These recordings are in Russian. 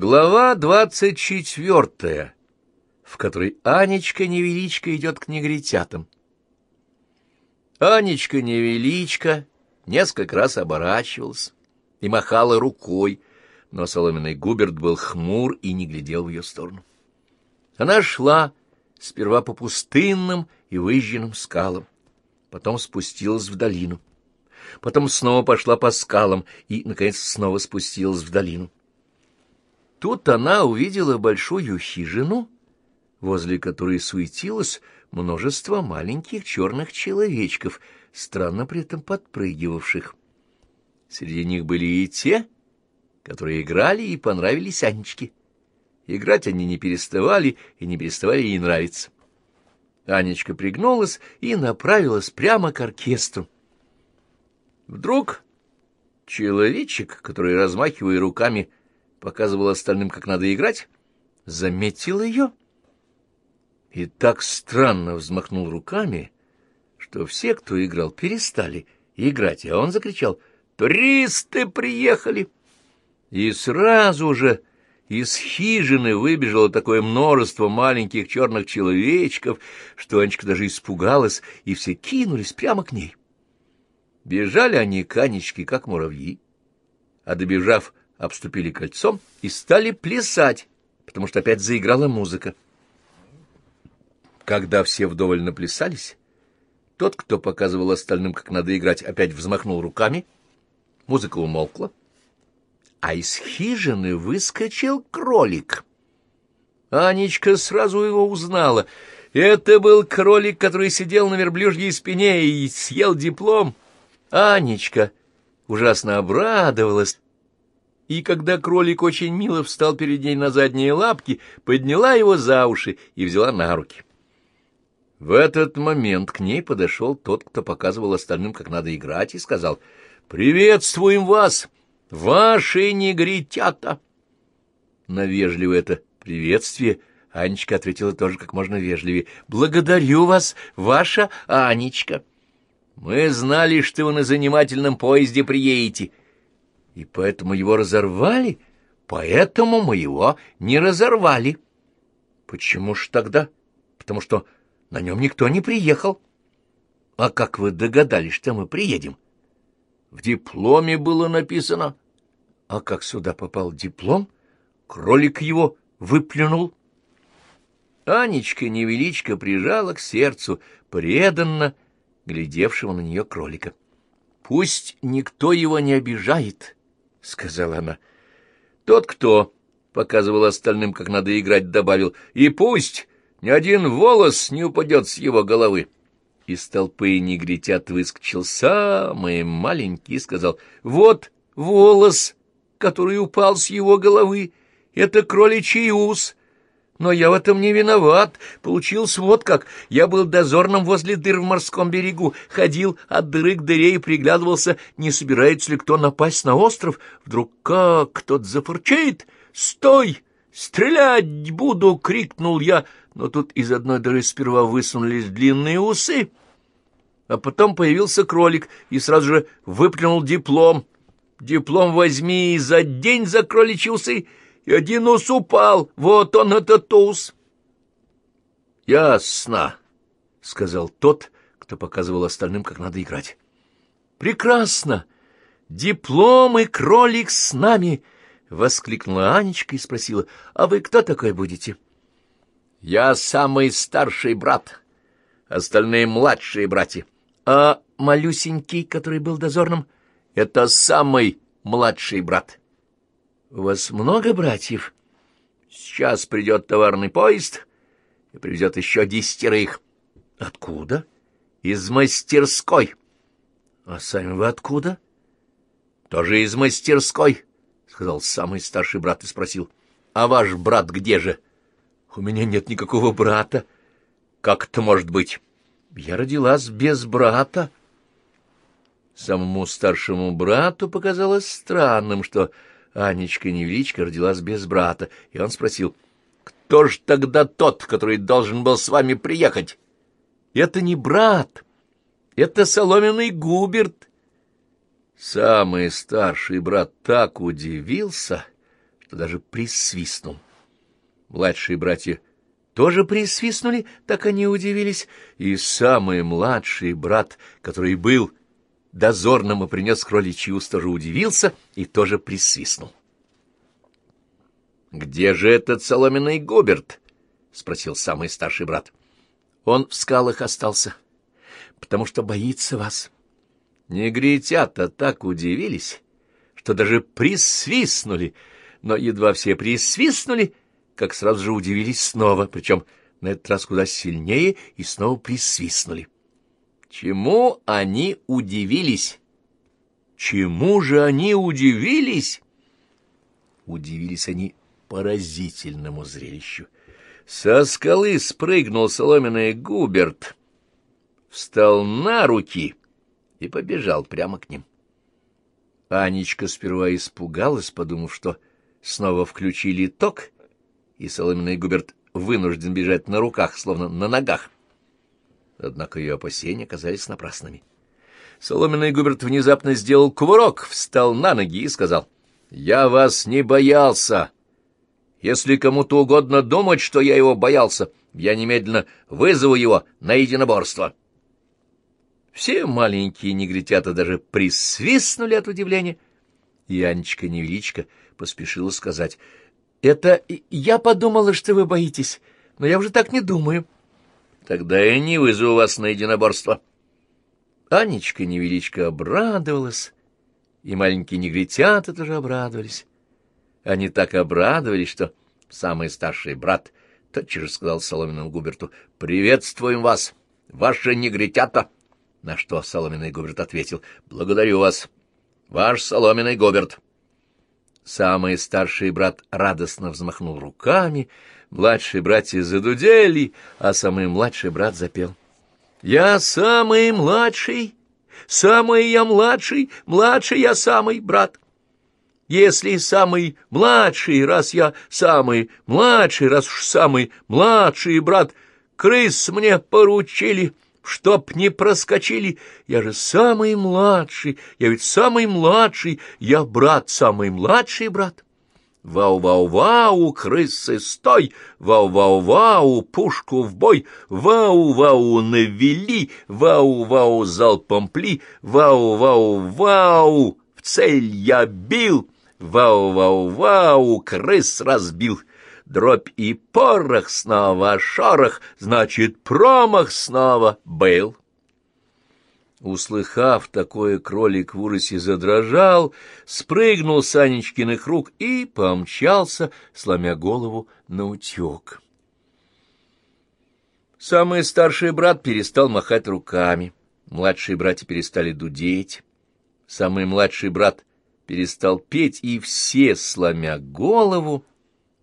Глава двадцать четвертая, в которой Анечка-невеличка идет к негритятам. Анечка-невеличка несколько раз оборачивалась и махала рукой, но соломенный Губерт был хмур и не глядел в ее сторону. Она шла сперва по пустынным и выжженным скалам, потом спустилась в долину, потом снова пошла по скалам и, наконец, снова спустилась в долину. Тут она увидела большую хижину, возле которой суетилось множество маленьких черных человечков, странно при этом подпрыгивавших. Среди них были и те, которые играли и понравились Анечке. Играть они не переставали и не переставали ей нравиться. Анечка пригнулась и направилась прямо к оркестру. Вдруг человечек, который, размахивая руками, показывал остальным, как надо играть, заметил ее и так странно взмахнул руками, что все, кто играл, перестали играть, а он закричал «Туристы приехали!» И сразу же из хижины выбежало такое множество маленьких черных человечков, что Анечка даже испугалась, и все кинулись прямо к ней. Бежали они к Анечке, как муравьи, а добежав обступили кольцом и стали плясать, потому что опять заиграла музыка. Когда все вдоволь наплясались, тот, кто показывал остальным, как надо играть, опять взмахнул руками, музыка умолкла, а из хижины выскочил кролик. Анечка сразу его узнала. Это был кролик, который сидел на верблюжьей спине и съел диплом. Анечка ужасно обрадовалась и когда кролик очень мило встал перед ней на задние лапки, подняла его за уши и взяла на руки. В этот момент к ней подошел тот, кто показывал остальным, как надо играть, и сказал «Приветствуем вас, ваши негритята!» На вежливое это приветствие Анечка ответила тоже как можно вежливее «Благодарю вас, ваша Анечка!» «Мы знали, что вы на занимательном поезде приедете» и поэтому его разорвали, поэтому мы его не разорвали. Почему ж тогда? Потому что на нем никто не приехал. А как вы догадались, что мы приедем? В дипломе было написано. А как сюда попал диплом? Кролик его выплюнул. Анечка-невеличка прижала к сердцу преданно глядевшего на нее кролика. Пусть никто его не обижает, — сказала она. Тот, кто показывал остальным, как надо играть, добавил, и пусть ни один волос не упадет с его головы. Из толпы негритят выскочил самый маленький и сказал, вот волос, который упал с его головы, это кроличий ус. Но я в этом не виноват. Получился вот как. Я был дозорным возле дыр в морском берегу, ходил от дыры к дыре и приглядывался, не собирается ли кто напасть на остров. Вдруг как кто-то зафырчит. «Стой! Стрелять буду!» — крикнул я. Но тут из одной дыры сперва высунулись длинные усы, а потом появился кролик и сразу же выплюнул диплом. «Диплом возьми и за день за кроличьи усы!» И один ус упал. Вот он, этот ус. — Ясно, — сказал тот, кто показывал остальным, как надо играть. — Прекрасно! Диплом и кролик с нами! — воскликнула Анечка и спросила. — А вы кто такой будете? — Я самый старший брат, остальные младшие братья. А малюсенький, который был дозорным, — это самый младший брат. — у вас много братьев? Сейчас придет товарный поезд и привезет еще десятерых. Откуда? Из мастерской. А сами вы откуда? Тоже из мастерской, сказал самый старший брат и спросил. А ваш брат где же? У меня нет никакого брата. Как это может быть? Я родилась без брата. Самому старшему брату показалось странным, что Анечка-невеличка родилась без брата, и он спросил, «Кто ж тогда тот, который должен был с вами приехать?» «Это не брат, это соломенный Губерт». Самый старший брат так удивился, что даже присвистнул. Младшие братья тоже присвистнули, так они удивились, и самый младший брат, который был дозорным и принес кроличий уст, удивился и тоже присвистнул. — Где же этот соломенный Гоберт? — спросил самый старший брат. — Он в скалах остался, потому что боится вас. Негритята так удивились, что даже присвистнули, но едва все присвистнули, как сразу же удивились снова, причем на этот раз куда сильнее, и снова присвистнули. Чему они удивились? Чему же они удивились? Удивились они поразительному зрелищу. Со скалы спрыгнул соломенный Губерт, встал на руки и побежал прямо к ним. Анечка сперва испугалась, подумав, что снова включили ток, и соломенный Губерт вынужден бежать на руках, словно на ногах. Однако ее опасения оказались напрасными. Соломенный Губерт внезапно сделал кувырок, встал на ноги и сказал, «Я вас не боялся. Если кому-то угодно думать, что я его боялся, я немедленно вызову его на единоборство». Все маленькие негритята даже присвистнули от удивления, и Анечка-невеличка поспешила сказать, «Это я подумала, что вы боитесь, но я уже так не думаю». Тогда я не вызову вас на единоборство. Анечка-невеличка обрадовалась, и маленькие негритята тоже обрадовались. Они так обрадовались, что самый старший брат тотчас же сказал Соломенному Губерту «Приветствуем вас, ваши негритята!» На что Соломенный Губерт ответил «Благодарю вас, ваш Соломенный Губерт!» Самый старший брат радостно взмахнул руками, Младшие братья задудели, а самый младший брат запел. «Я самый младший, самый я младший, младший я самый брат». Если самый младший, раз я самый младший, раз уж самый младший брат, крыс мне поручили, чтоб не проскочили, я же самый младший, я ведь самый младший, я брат, самый младший брат. Вау-вау-вау, крысы, стой! Вау-вау-вау, пушку в бой! Вау-вау, навели! Вау-вау, залпом пли! Вау-вау-вау, в цель я бил! Вау-вау-вау, крыс разбил! Дробь и порох снова шорох, значит, промах снова был. Услыхав такое, кролик в ужасе задрожал, спрыгнул с Анечкиных рук и помчался, сломя голову на утек. Самый старший брат перестал махать руками, младшие братья перестали дудеть, самый младший брат перестал петь, и все, сломя голову,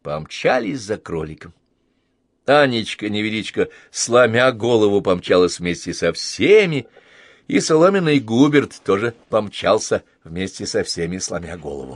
помчались за кроликом. Анечка-невеличка, сломя голову, помчалась вместе со всеми, и соломенный Губерт тоже помчался вместе со всеми, сломя голову.